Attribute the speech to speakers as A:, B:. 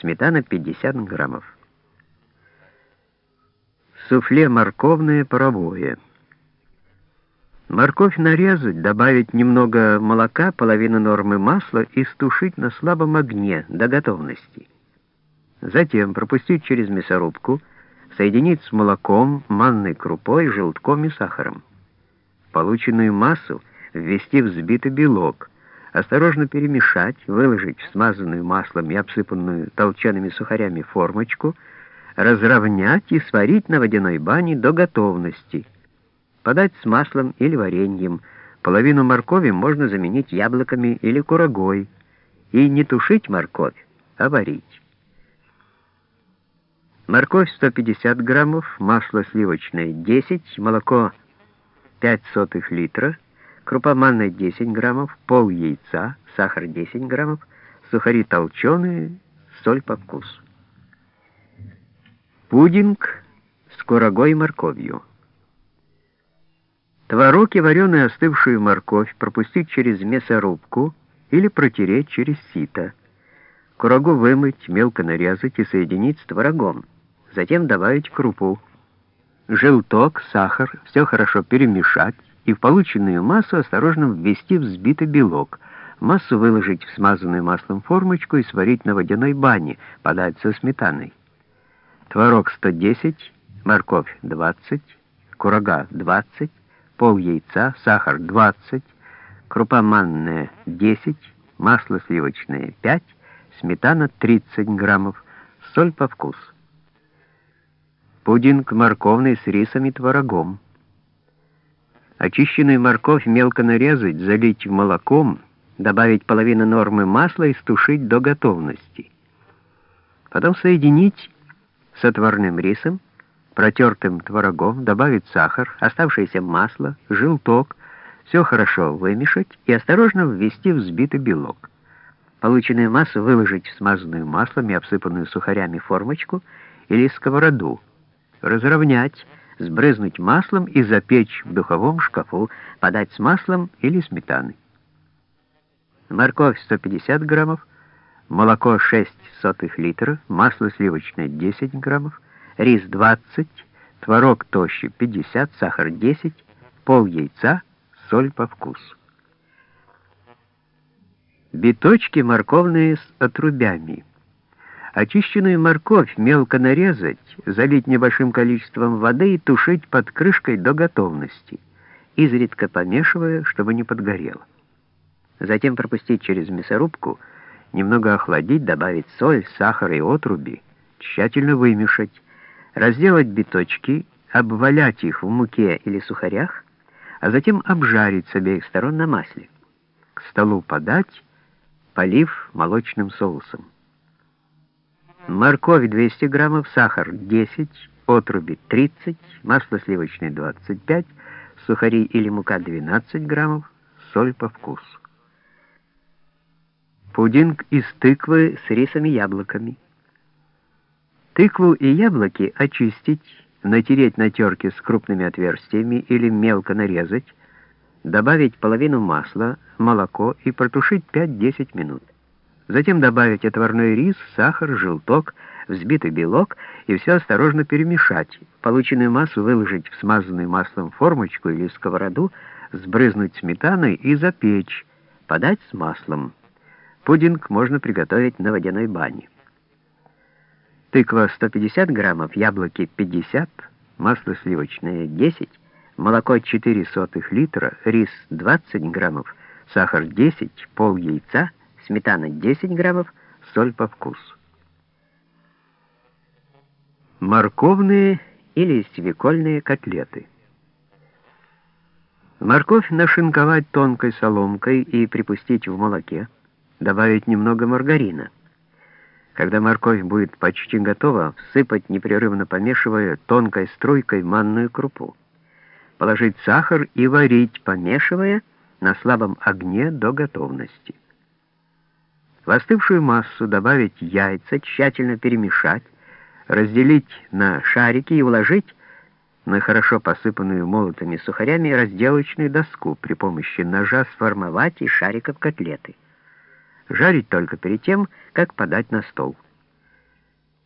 A: сметана 50 граммов. Суфле морковное паровое. Морковь нарезать, добавить немного молока, половину нормы масла и стушить на слабом огне до готовности. Затем пропустить через мясорубку, соединить с молоком, манной крупой, желтком и сахаром. Полученную массу ввести в взбитый белок, осторожно перемешать, выложить в смазанную маслом и обсыпанную толчеными сухарями формочку, разровнять и сварить на водяной бане до готовности. Подать с маслом или вареньем. Половину моркови можно заменить яблоками или курагой. И не тушить морковь, а варить. Морковь 150 граммов, масло сливочное 10, молоко 5 сотых литра, крупа манная 10 граммов, пол яйца, сахар 10 граммов, сухари толченые, соль по вкусу. Пудинг с курагой и морковью. Творог и вареную остывшую морковь пропустить через мясорубку или протереть через сито. Курагу вымыть, мелко нарезать и соединить с творогом. Затем добавить крупу. Желток, сахар, все хорошо перемешать и в полученную массу осторожно ввести взбитый белок. Массу выложить в смазанную маслом формочку и сварить на водяной бане, подать со сметаной. Творог 110, морковь 20, курага 20, пол яйца, сахар 20, крупа манная 10, масло сливочное 5, сметана 30 граммов, соль по вкусу. Пудинг морковный с рисом и творогом. Очищенную морковь мелко нарезать, залить молоком, добавить половину нормы масла и стушить до готовности. Потом соединить с отварным рисом, протертым творогом, добавить сахар, оставшееся масло, желток, все хорошо вымешать и осторожно ввести взбитый белок. Полученную массу выложить в смазанную маслом и обсыпанную сухарями формочку или сковороду, разровнять, сбрызнуть маслом и запечь в духовом шкафу, подать с маслом или сметаной. Морковь 150 граммов, молоко 6 сотых литра, масло сливочное 10 граммов, рис 20, творог тощий 50, сахар 10, пол яйца, соль по вкусу. Биточки морковные с отрубями. Очищенную морковь мелко нарезать, залить небольшим количеством воды и тушить под крышкой до готовности, изредка помешивая, чтобы не подгорело. Затем пропустить через мясорубку, немного охладить, добавить соль, сахар и отруби, тщательно вымешать, разделать биточки, обвалять их в муке или сухарях, а затем обжарить с обеих сторон на масле. К столу подать, полив молочным соусом. Морковь 200 граммов, сахар 10, отруби 30, масло сливочное 25, сухари или мука 12 граммов, соль по вкусу. Пудинг из тыквы с рисом и яблоками. Тыкву и яблоки очистить, натереть на терке с крупными отверстиями или мелко нарезать, добавить половину масла, молоко и протушить 5-10 минут. Затем добавить отварной рис, сахар, желток, взбитый белок и все осторожно перемешать. Полученную массу выложить в смазанную маслом формочку или сковороду, сбрызнуть сметаной и запечь, подать с маслом. Пудинг можно приготовить на водяной бане. Тыква 150 граммов, яблоки 50, масло сливочное 10, молоко 4 сотых литра, рис 20 граммов, сахар 10, пол яйца, сметана 10 граммов, соль по вкусу. Морковные или свекольные котлеты. Морковь нашинковать тонкой соломкой и припустить в молоке добавить немного маргарина. Когда морковь будет почти готова, всыпать, непрерывно помешивая, тонкой струйкой манную крупу. Положить сахар и варить, помешивая, на слабом огне до готовности. В остывшую массу добавить яйца, тщательно перемешать, разделить на шарики и уложить на хорошо посыпанную молотыми сухарями разделочную доску при помощи ножа сформовать из шариков котлеты жарить только перед тем, как подать на стол.